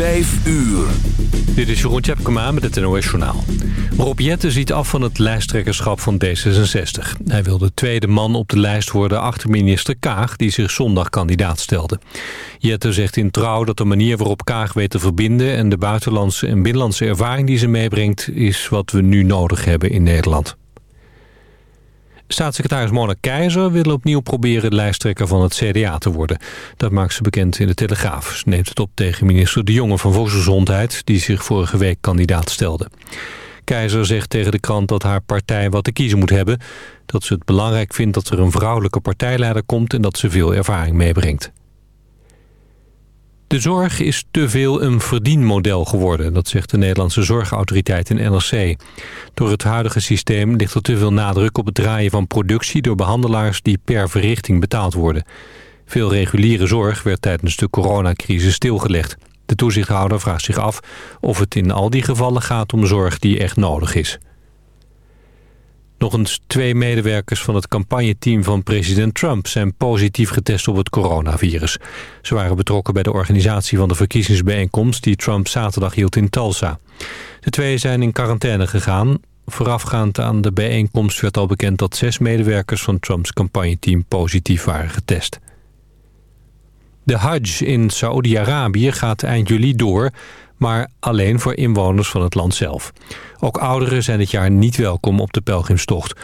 Vijf uur. Dit is Jeroen Tjepkema met het NOS Journaal. Rob Jetten ziet af van het lijsttrekkerschap van D66. Hij wil de tweede man op de lijst worden achter minister Kaag... die zich zondag kandidaat stelde. Jetten zegt in Trouw dat de manier waarop Kaag weet te verbinden... en de buitenlandse en binnenlandse ervaring die ze meebrengt... is wat we nu nodig hebben in Nederland. Staatssecretaris Mona Keizer wil opnieuw proberen lijsttrekker van het CDA te worden. Dat maakt ze bekend in de Telegraaf. Ze neemt het op tegen minister De Jonge van Volksgezondheid... die zich vorige week kandidaat stelde. Keizer zegt tegen de krant dat haar partij wat te kiezen moet hebben. Dat ze het belangrijk vindt dat er een vrouwelijke partijleider komt... en dat ze veel ervaring meebrengt. De zorg is te veel een verdienmodel geworden, dat zegt de Nederlandse Zorgautoriteit in NRC. Door het huidige systeem ligt er te veel nadruk op het draaien van productie door behandelaars die per verrichting betaald worden. Veel reguliere zorg werd tijdens de coronacrisis stilgelegd. De toezichthouder vraagt zich af of het in al die gevallen gaat om zorg die echt nodig is. Nog eens twee medewerkers van het campagneteam van president Trump... zijn positief getest op het coronavirus. Ze waren betrokken bij de organisatie van de verkiezingsbijeenkomst... die Trump zaterdag hield in Tulsa. De twee zijn in quarantaine gegaan. Voorafgaand aan de bijeenkomst werd al bekend... dat zes medewerkers van Trumps campagneteam positief waren getest. De Hajj in Saoedi-Arabië gaat eind juli door maar alleen voor inwoners van het land zelf. Ook ouderen zijn dit jaar niet welkom op de pelgrimstocht.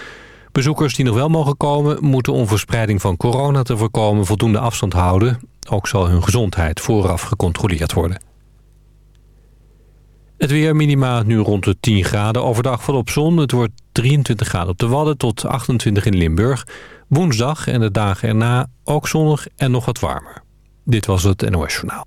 Bezoekers die nog wel mogen komen... moeten om verspreiding van corona te voorkomen voldoende afstand houden. Ook zal hun gezondheid vooraf gecontroleerd worden. Het weer minima nu rond de 10 graden. Overdag volop zon. Het wordt 23 graden op de Wadden tot 28 in Limburg. Woensdag en de dagen erna ook zonnig en nog wat warmer. Dit was het NOS Journaal.